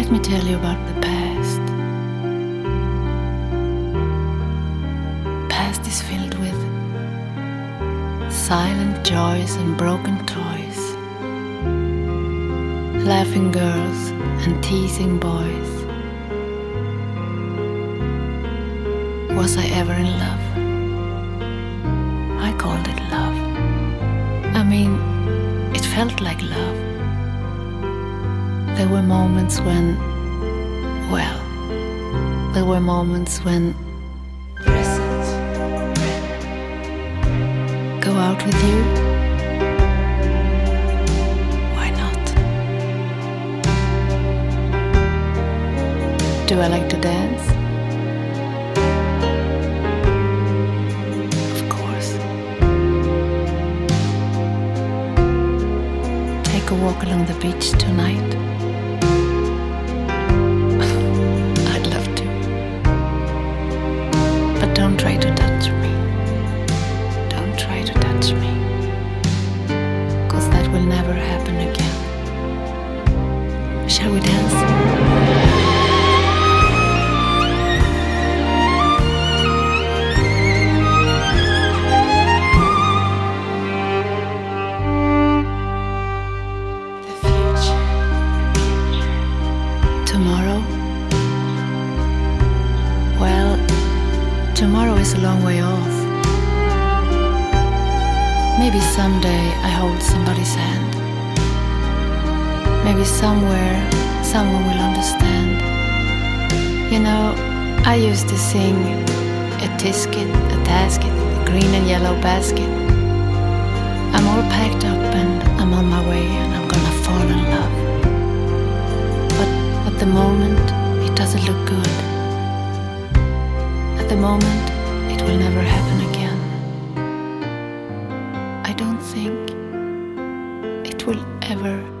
about the past. Past is filled with silent joys and broken toys, laughing girls and teasing boys. Was I ever in love? I called it love. I mean, it felt like love. There were moments when, well, there were moments when go out with you. Why not? Do I like to dance? Of course. Take a walk along the beach tonight. Shall we dance? Tomorrow? Well, tomorrow is a long way off. Maybe someday I hold somebody's hand. Maybe somewhere someone will understand. You know, I used to sing a tisket, a tasket, a green and yellow basket. I'm all packed up and I'm on my way and I'm gonna fall in love. But at the moment, it doesn't look good. At the moment, it will never happen again. I don't think it will ever